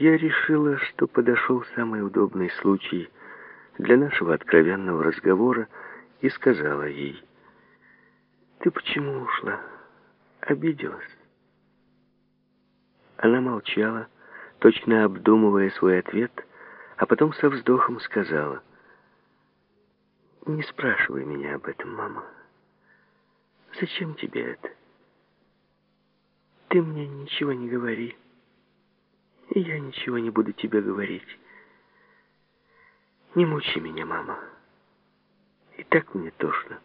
Я решила, что подошел самый удобный случай для нашего откровенного разговора и сказала ей, «Ты почему ушла? Обиделась?» Она молчала, точно обдумывая свой ответ, а потом со вздохом сказала, «Не спрашивай меня об этом, мама. Зачем тебе это? Ты мне ничего не говори, я ничего не буду тебе говорить. Не мучи меня, мама. И так мне тошно».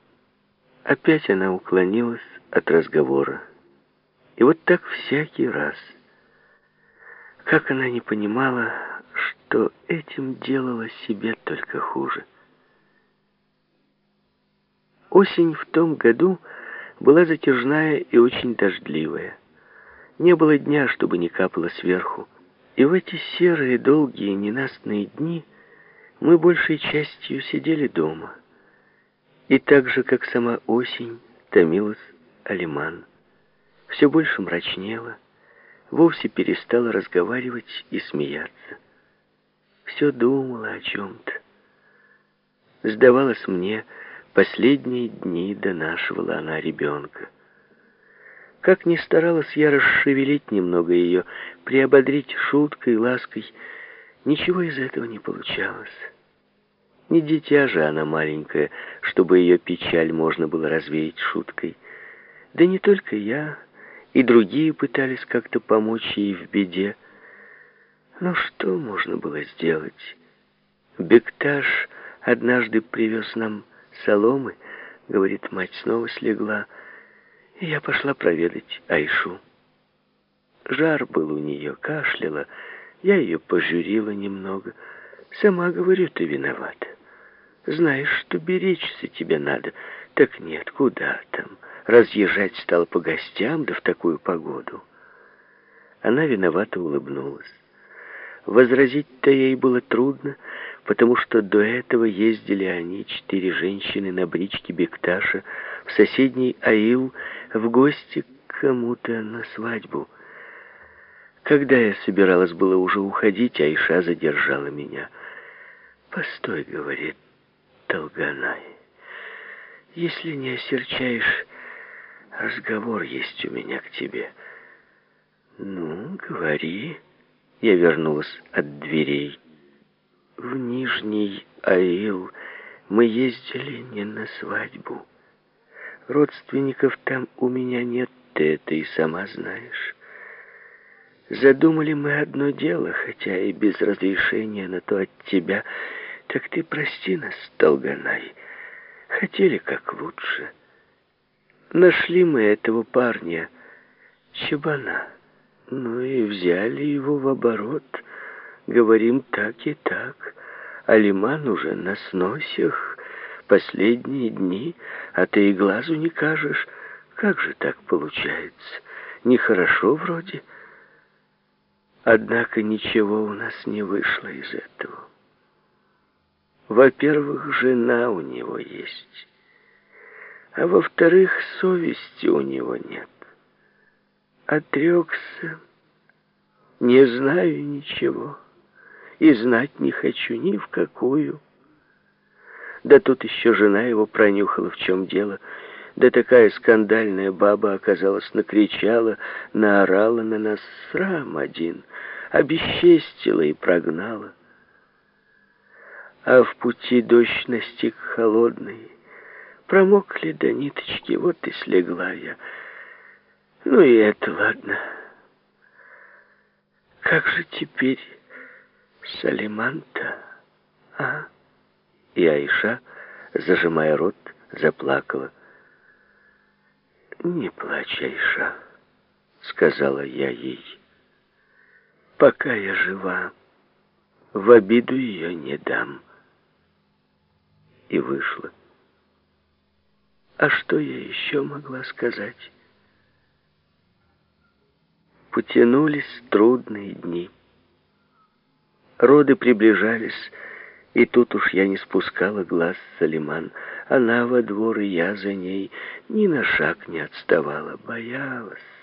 Опять она уклонилась от разговора. И вот так всякий раз – как она не понимала, что этим делала себе только хуже. Осень в том году была затяжная и очень дождливая. Не было дня, чтобы не капало сверху. И в эти серые, долгие, ненастные дни мы большей частью сидели дома. И так же, как сама осень, томилась Алиман. Все больше мрачнело, вовсе перестала разговаривать и смеяться. Все думала о чем-то. Сдавалась мне, последние дни донашивала она ребенка. Как ни старалась я расшевелить немного ее, приободрить шуткой, лаской, ничего из этого не получалось. Не дитя же она маленькая, чтобы ее печаль можно было развеять шуткой. Да не только я, и другие пытались как-то помочь ей в беде. Но что можно было сделать? Бекташ однажды привез нам соломы, говорит, мать снова слегла, я пошла проведать Айшу. Жар был у нее, кашляла, я ее пожурила немного. Сама говорю, ты виновата. Знаешь, что беречься тебе надо. Так нет, куда там? разъезжать стал по гостям, да в такую погоду. Она виновато улыбнулась. Возразить-то ей было трудно, потому что до этого ездили они, четыре женщины, на бричке Бекташа, в соседний Аил, в гости к кому-то на свадьбу. Когда я собиралась было уже уходить, Айша задержала меня. «Постой», — говорит Толганай, — «если не осерчаешь, разговор есть у меня к тебе». «Ну, говори». Я вернулась от дверей. В Нижний Аил мы ездили не на свадьбу. Родственников там у меня нет, ты это и сама знаешь. Задумали мы одно дело, хотя и без разрешения на то от тебя. Так ты прости нас, Толганай. Хотели как лучше. Нашли мы этого парня, Чебана. Ну и взяли его в оборот. Говорим так и так. Алиман уже на сносях последние дни, а ты и глазу не кажешь. Как же так получается? Нехорошо вроде. Однако ничего у нас не вышло из этого. Во-первых, жена у него есть а во-вторых, совести у него нет. Отрекся, не знаю ничего, и знать не хочу ни в какую. Да тут еще жена его пронюхала, в чем дело, да такая скандальная баба оказалась, накричала, наорала на нас срам один, обесчестила и прогнала. А в пути дождь настиг холодный, Промокли до ниточки, вот и слегла я. Ну и это ладно. Как же теперь Салиманта, а? И Айша, зажимая рот, заплакала. «Не плачь, Айша», — сказала я ей. «Пока я жива, в обиду ее не дам». И вышла. А что я еще могла сказать? Потянулись трудные дни. Роды приближались, и тут уж я не спускала глаз Салиман. Она во двор, и я за ней ни на шаг не отставала, боялась.